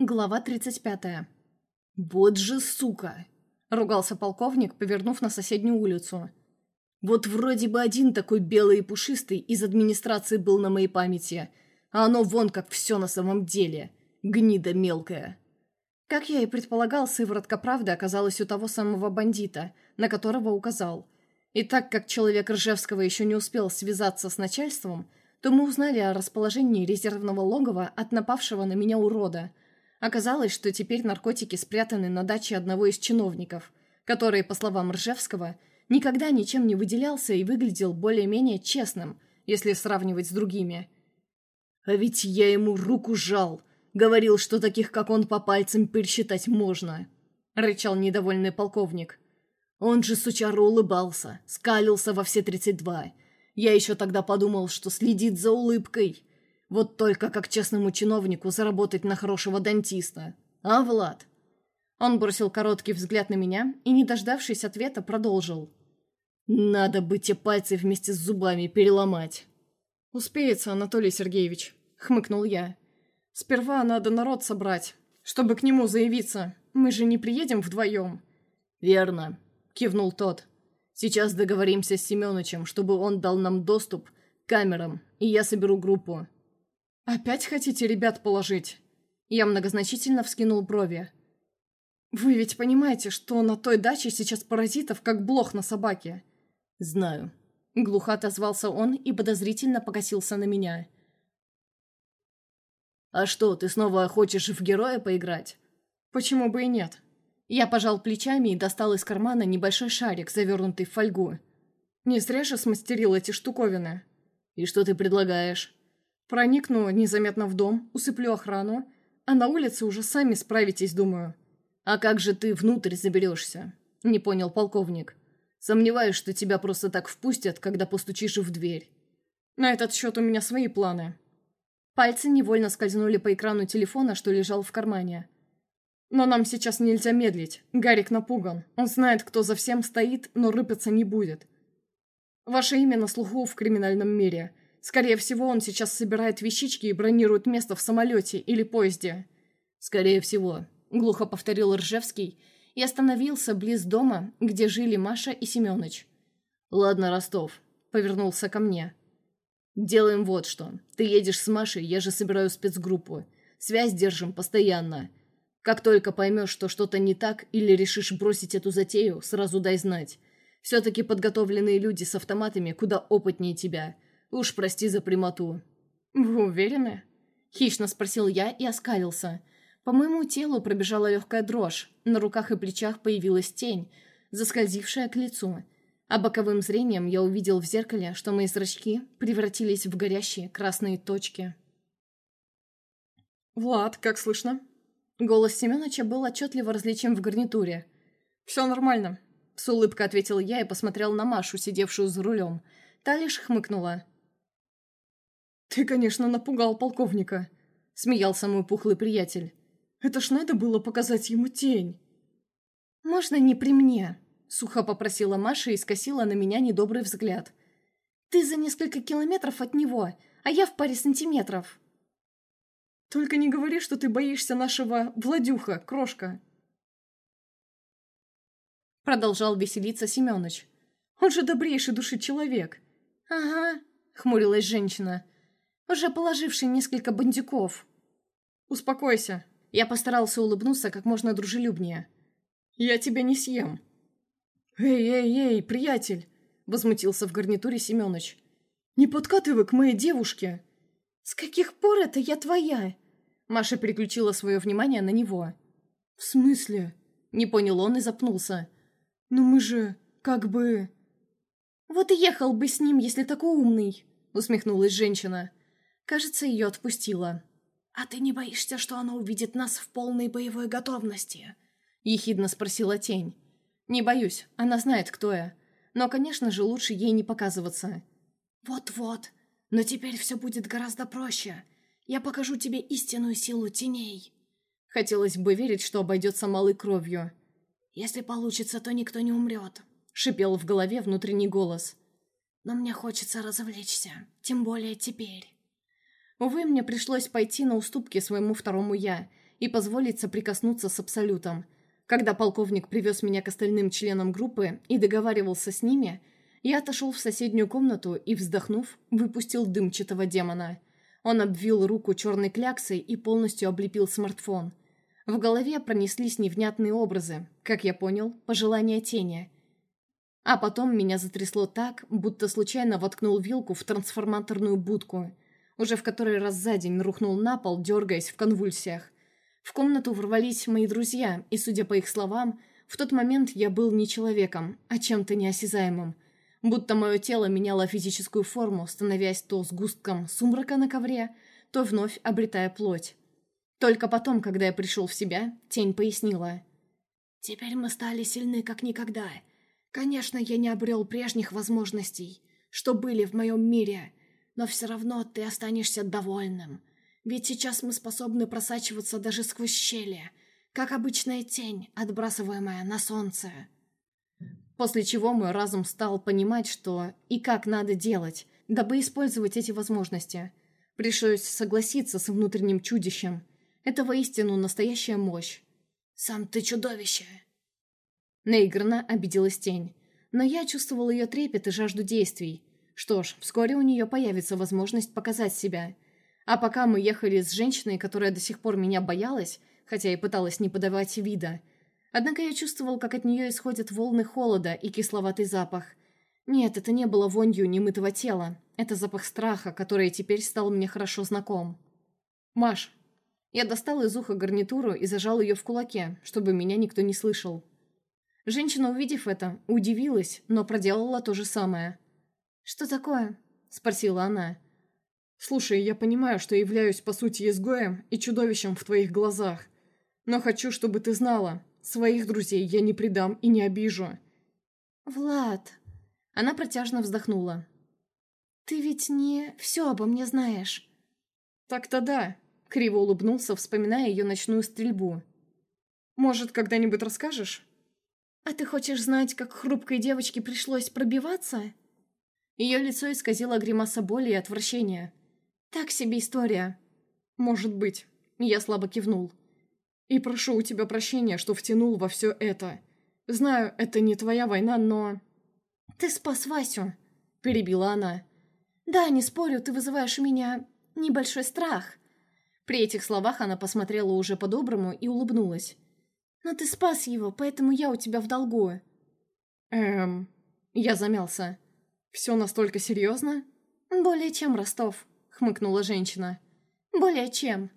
Глава 35. «Вот же сука!» — ругался полковник, повернув на соседнюю улицу. «Вот вроде бы один такой белый и пушистый из администрации был на моей памяти, а оно вон как все на самом деле. Гнида мелкая». Как я и предполагал, сыворотка правды оказалась у того самого бандита, на которого указал. И так как человек Ржевского еще не успел связаться с начальством, то мы узнали о расположении резервного логова от напавшего на меня урода — Оказалось, что теперь наркотики спрятаны на даче одного из чиновников, который, по словам Ржевского, никогда ничем не выделялся и выглядел более-менее честным, если сравнивать с другими. «А ведь я ему руку жал, говорил, что таких, как он, по пальцам пересчитать можно», — рычал недовольный полковник. Он же сучару улыбался, скалился во все тридцать два. Я еще тогда подумал, что следит за улыбкой. Вот только как честному чиновнику заработать на хорошего дантиста. А, Влад?» Он бросил короткий взгляд на меня и, не дождавшись ответа, продолжил. «Надо бы те пальцы вместе с зубами переломать». «Успеется, Анатолий Сергеевич», — хмыкнул я. «Сперва надо народ собрать, чтобы к нему заявиться. Мы же не приедем вдвоем». «Верно», — кивнул тот. «Сейчас договоримся с Семёнычем, чтобы он дал нам доступ к камерам, и я соберу группу. «Опять хотите ребят положить?» Я многозначительно вскинул брови. «Вы ведь понимаете, что на той даче сейчас паразитов, как блох на собаке?» «Знаю», — глухо отозвался он и подозрительно покосился на меня. «А что, ты снова хочешь в героя поиграть?» «Почему бы и нет?» Я пожал плечами и достал из кармана небольшой шарик, завернутый в фольгу. Не зря же смастерил эти штуковины. «И что ты предлагаешь?» Проникну незаметно в дом, усыплю охрану, а на улице уже сами справитесь, думаю. А как же ты внутрь заберешься? Не понял полковник. Сомневаюсь, что тебя просто так впустят, когда постучишь в дверь. На этот счет у меня свои планы. Пальцы невольно скользнули по экрану телефона, что лежал в кармане. Но нам сейчас нельзя медлить. Гарик напуган. Он знает, кто за всем стоит, но рыпаться не будет. Ваше имя на слуху в криминальном мире. Скорее всего, он сейчас собирает вещички и бронирует место в самолете или поезде. «Скорее всего», — глухо повторил Ржевский и остановился близ дома, где жили Маша и Семёныч. «Ладно, Ростов», — повернулся ко мне. «Делаем вот что. Ты едешь с Машей, я же собираю спецгруппу. Связь держим постоянно. Как только поймешь, что что-то не так или решишь бросить эту затею, сразу дай знать. Все-таки подготовленные люди с автоматами куда опытнее тебя». Уж прости за прямоту». «Вы уверены?» Хищно спросил я и оскалился. По моему телу пробежала легкая дрожь, на руках и плечах появилась тень, заскользившая к лицу. А боковым зрением я увидел в зеркале, что мои зрачки превратились в горящие красные точки. «Влад, как слышно?» Голос Семеновича был отчетливо различим в гарнитуре. «Все нормально», — с улыбкой ответил я и посмотрел на Машу, сидевшую за рулем. Та лишь хмыкнула. «Ты, конечно, напугал полковника», — смеялся мой пухлый приятель. «Это ж надо было показать ему тень». «Можно не при мне?» — сухо попросила Маша и скосила на меня недобрый взгляд. «Ты за несколько километров от него, а я в паре сантиметров». «Только не говори, что ты боишься нашего Владюха, крошка». Продолжал веселиться Семёныч. «Он же добрейший души человек». «Ага», — хмурилась женщина уже положивший несколько бандюков. «Успокойся». Я постарался улыбнуться как можно дружелюбнее. «Я тебя не съем». «Эй, эй, эй, приятель!» Возмутился в гарнитуре Семёныч. «Не подкатывай к моей девушке!» «С каких пор это я твоя?» Маша переключила свое внимание на него. «В смысле?» Не понял он и запнулся. «Ну мы же, как бы...» «Вот и ехал бы с ним, если такой умный!» Усмехнулась женщина. Кажется, ее отпустила. «А ты не боишься, что она увидит нас в полной боевой готовности?» Ехидно спросила тень. «Не боюсь, она знает, кто я. Но, конечно же, лучше ей не показываться». «Вот-вот, но теперь все будет гораздо проще. Я покажу тебе истинную силу теней». Хотелось бы верить, что обойдется малой кровью. «Если получится, то никто не умрет», — шипел в голове внутренний голос. «Но мне хочется развлечься, тем более теперь». Увы, мне пришлось пойти на уступки своему второму «я» и позволить соприкоснуться с Абсолютом. Когда полковник привез меня к остальным членам группы и договаривался с ними, я отошел в соседнюю комнату и, вздохнув, выпустил дымчатого демона. Он обвил руку черной кляксой и полностью облепил смартфон. В голове пронеслись невнятные образы, как я понял, пожелания тени. А потом меня затрясло так, будто случайно воткнул вилку в трансформаторную будку. Уже в который раз за день рухнул на пол, дергаясь в конвульсиях. В комнату ворвались мои друзья, и, судя по их словам, в тот момент я был не человеком, а чем-то неосязаемым. Будто мое тело меняло физическую форму, становясь то сгустком сумрака на ковре, то вновь обретая плоть. Только потом, когда я пришел в себя, тень пояснила. «Теперь мы стали сильны как никогда. Конечно, я не обрел прежних возможностей, что были в моем мире, но все равно ты останешься довольным. Ведь сейчас мы способны просачиваться даже сквозь щели, как обычная тень, отбрасываемая на солнце». После чего мой разум стал понимать, что и как надо делать, дабы использовать эти возможности. Пришлось согласиться с внутренним чудищем – это воистину настоящая мощь. «Сам ты чудовище!» Наигранно обиделась тень. Но я чувствовал ее трепет и жажду действий. Что ж, вскоре у нее появится возможность показать себя. А пока мы ехали с женщиной, которая до сих пор меня боялась, хотя и пыталась не подавать вида, однако я чувствовал, как от нее исходят волны холода и кисловатый запах. Нет, это не было вонью немытого тела. Это запах страха, который теперь стал мне хорошо знаком. «Маш, я достал из уха гарнитуру и зажал ее в кулаке, чтобы меня никто не слышал. Женщина, увидев это, удивилась, но проделала то же самое. «Что такое?» – спросила она. «Слушай, я понимаю, что являюсь, по сути, изгоем и чудовищем в твоих глазах. Но хочу, чтобы ты знала, своих друзей я не предам и не обижу». «Влад...» Она протяжно вздохнула. «Ты ведь не все обо мне знаешь». «Так-то да», Криво улыбнулся, вспоминая ее ночную стрельбу. «Может, когда-нибудь расскажешь?» «А ты хочешь знать, как хрупкой девочке пришлось пробиваться?» Ее лицо исказило гримаса боли и отвращения. «Так себе история». «Может быть». Я слабо кивнул. «И прошу у тебя прощения, что втянул во все это. Знаю, это не твоя война, но...» «Ты спас Васю», — перебила она. «Да, не спорю, ты вызываешь у меня небольшой страх. При этих словах она посмотрела уже по-доброму и улыбнулась. «Но ты спас его, поэтому я у тебя в долгу». «Эм...» Я замялся. «Все настолько серьезно?» «Более чем, Ростов», — хмыкнула женщина. «Более чем».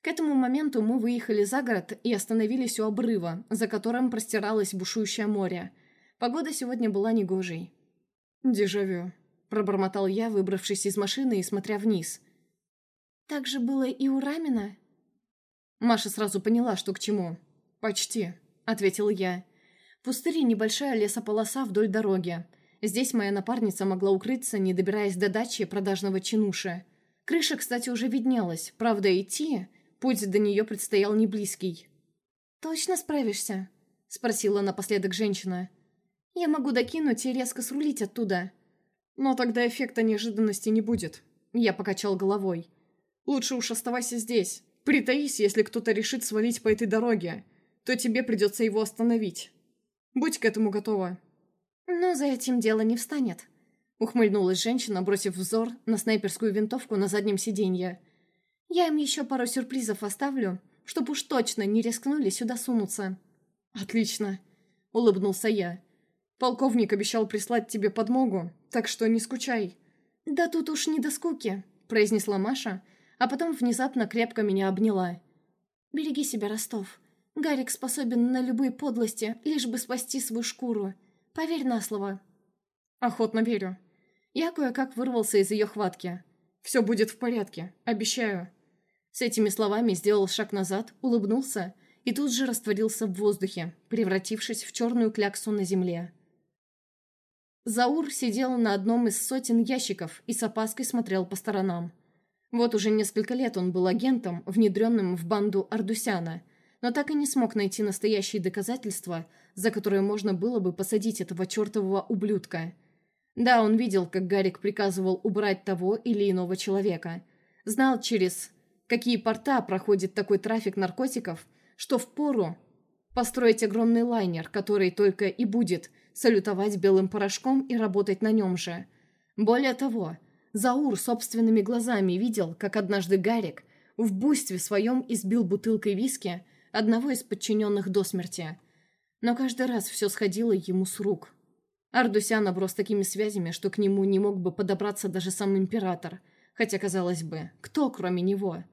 К этому моменту мы выехали за город и остановились у обрыва, за которым простиралось бушующее море. Погода сегодня была негожей. «Дежавю», — пробормотал я, выбравшись из машины и смотря вниз. Так же было и у Рамина?» Маша сразу поняла, что к чему. «Почти», — ответил я. Пустырь небольшая лесополоса вдоль дороги. Здесь моя напарница могла укрыться, не добираясь до дачи продажного чинуши. Крыша, кстати, уже виднелась. Правда, идти, путь до нее предстоял не близкий. «Точно справишься?» — спросила напоследок женщина. «Я могу докинуть и резко срулить оттуда». «Но тогда эффекта неожиданности не будет», — я покачал головой. Лучше уж оставайся здесь. Притаись, если кто-то решит свалить по этой дороге, то тебе придется его остановить. Будь к этому готова». «Но за этим дело не встанет», — ухмыльнулась женщина, бросив взор на снайперскую винтовку на заднем сиденье. «Я им еще пару сюрпризов оставлю, чтоб уж точно не рискнули сюда сунуться». «Отлично», — улыбнулся я. «Полковник обещал прислать тебе подмогу, так что не скучай». «Да тут уж не до скуки», — произнесла Маша, — а потом внезапно крепко меня обняла. «Береги себя, Ростов. Гарик способен на любые подлости, лишь бы спасти свою шкуру. Поверь на слово». «Охотно верю». Я кое-как вырвался из ее хватки. «Все будет в порядке, обещаю». С этими словами сделал шаг назад, улыбнулся и тут же растворился в воздухе, превратившись в черную кляксу на земле. Заур сидел на одном из сотен ящиков и с опаской смотрел по сторонам. Вот уже несколько лет он был агентом, внедренным в банду Ардусяна, но так и не смог найти настоящие доказательства, за которые можно было бы посадить этого чертового ублюдка. Да, он видел, как Гарик приказывал убрать того или иного человека. Знал через какие порта проходит такой трафик наркотиков, что впору построить огромный лайнер, который только и будет салютовать белым порошком и работать на нем же. Более того, Заур собственными глазами видел, как однажды Гарик в буйстве своем избил бутылкой виски одного из подчиненных до смерти. Но каждый раз все сходило ему с рук. Ардусян оброс такими связями, что к нему не мог бы подобраться даже сам император, хотя, казалось бы, кто кроме него?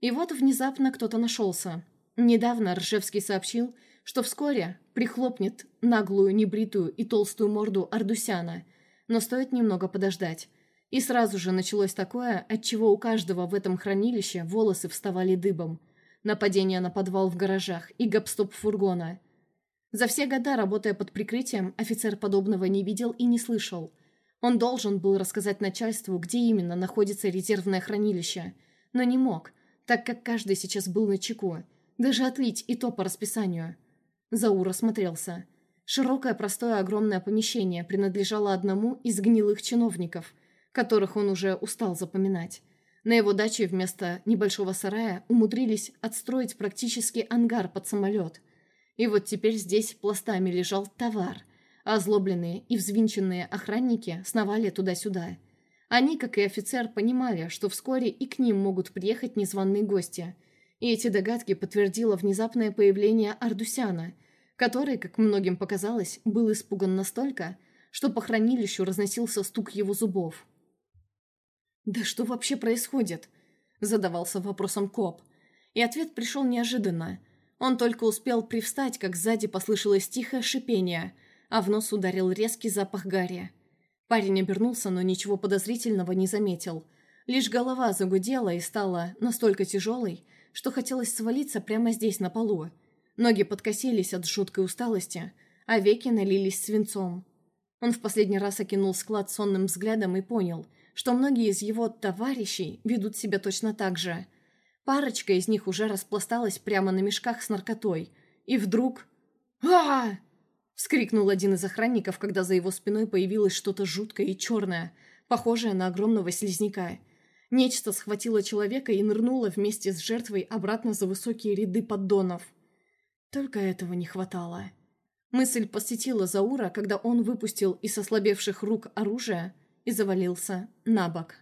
И вот внезапно кто-то нашелся. Недавно Ржевский сообщил, что вскоре прихлопнет наглую, небритую и толстую морду Ардусяна, но стоит немного подождать. И сразу же началось такое, от чего у каждого в этом хранилище волосы вставали дыбом. Нападение на подвал в гаражах и гопстоп фургона. За все года, работая под прикрытием, офицер подобного не видел и не слышал. Он должен был рассказать начальству, где именно находится резервное хранилище, но не мог, так как каждый сейчас был на чеку, даже отлить и то по расписанию. Заур осмотрелся. Широкое, простое, огромное помещение принадлежало одному из гнилых чиновников – которых он уже устал запоминать. На его даче вместо небольшого сарая умудрились отстроить практически ангар под самолет. И вот теперь здесь пластами лежал товар, а озлобленные и взвинченные охранники сновали туда-сюда. Они, как и офицер, понимали, что вскоре и к ним могут приехать незваные гости. И эти догадки подтвердило внезапное появление Ардусяна, который, как многим показалось, был испуган настолько, что по хранилищу разносился стук его зубов. «Да что вообще происходит?» – задавался вопросом коп. И ответ пришел неожиданно. Он только успел привстать, как сзади послышалось тихое шипение, а в нос ударил резкий запах гари. Парень обернулся, но ничего подозрительного не заметил. Лишь голова загудела и стала настолько тяжелой, что хотелось свалиться прямо здесь, на полу. Ноги подкосились от жуткой усталости, а веки налились свинцом. Он в последний раз окинул склад сонным взглядом и понял – что многие из его товарищей ведут себя точно так же. Парочка из них уже распласталась прямо на мешках с наркотой. И вдруг... а, вскрикнул один из охранников, когда за его спиной появилось что-то жуткое и черное, похожее на огромного слизняка. Нечто схватило человека и нырнуло вместе с жертвой обратно за высокие ряды поддонов. Только этого не хватало. Мысль посетила Заура, когда он выпустил из ослабевших рук оружие, и завалился на бок.